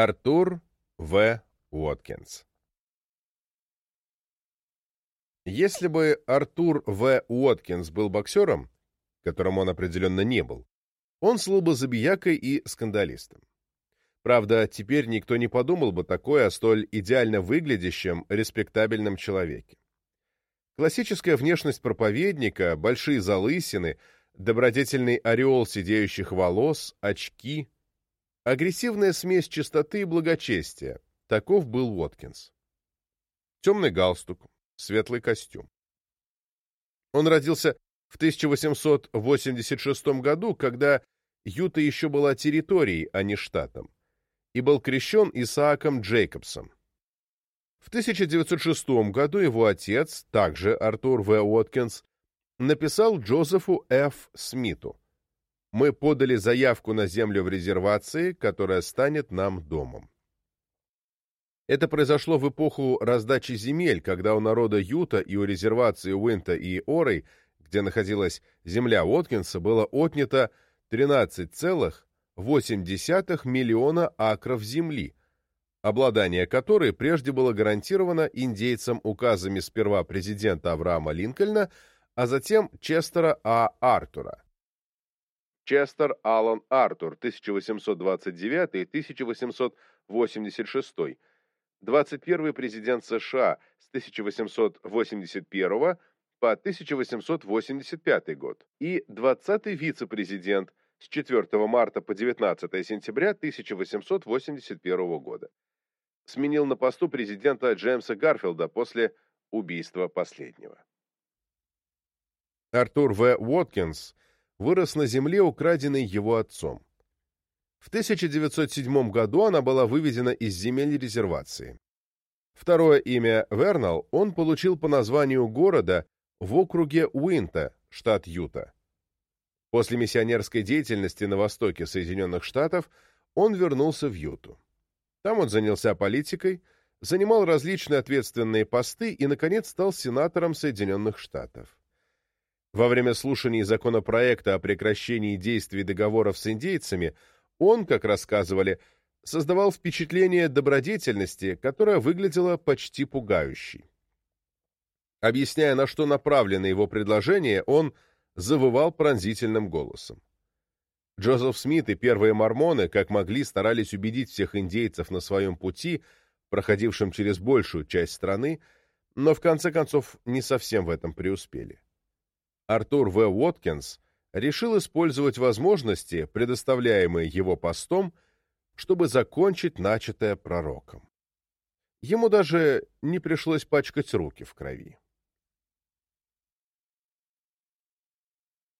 Артур В. Уоткинс Если бы Артур В. Уоткинс был боксером, которым он определенно не был, он слыл бы забиякой и скандалистом. Правда, теперь никто не подумал бы такое о столь идеально выглядящем, респектабельном человеке. Классическая внешность проповедника, большие залысины, добродетельный ореол сидеющих волос, очки, агрессивная смесь чистоты и благочестия — таков был Уоткинс. Темный галстук, светлый костюм. Он родился в 1886 году, когда Юта еще была территорией, а не штатом, и был крещен Исааком Джейкобсом. В 1906 году его отец, также Артур В. Уоткинс, написал Джозефу Ф. Смиту «Мы подали заявку на землю в резервации, которая станет нам домом». Это произошло в эпоху раздачи земель, когда у народа Юта и у резервации Уинта и Орой, где находилась земля Уоткинса, было отнято 13,8 миллиона акров земли, обладание которой прежде было гарантировано индейцам указами сперва президента Авраама Линкольна, а затем Честера А. Артура. Честер Аллан Артур, 1829-1886, 21 президент США с 1881 по 1885 год и 20-й вице-президент с 4 марта по 19 сентября 1881 года. Сменил на посту президента Джеймса Гарфилда после убийства последнего. Артур В. Уоткинс вырос на земле, украденной его отцом. В 1907 году она была выведена из земель резервации. Второе имя Вернал он получил по названию города в округе Уинта, штат Юта. После миссионерской деятельности на востоке Соединенных Штатов он вернулся в Юту. Там он занялся политикой, занимал различные ответственные посты и, наконец, стал сенатором Соединенных Штатов. Во время слушаний законопроекта о прекращении действий договоров с индейцами он, как рассказывали, создавал впечатление добродетельности, которое выглядело почти пугающей. Объясняя, на что направлено его предложение, он завывал пронзительным голосом. Джозеф Смит и первые мормоны, как могли, старались убедить всех индейцев на своем пути, проходившем через большую часть страны, но в конце концов не совсем в этом преуспели. Артур В. Уоткинс решил использовать возможности, предоставляемые его постом, чтобы закончить начатое пророком. Ему даже не пришлось пачкать руки в крови.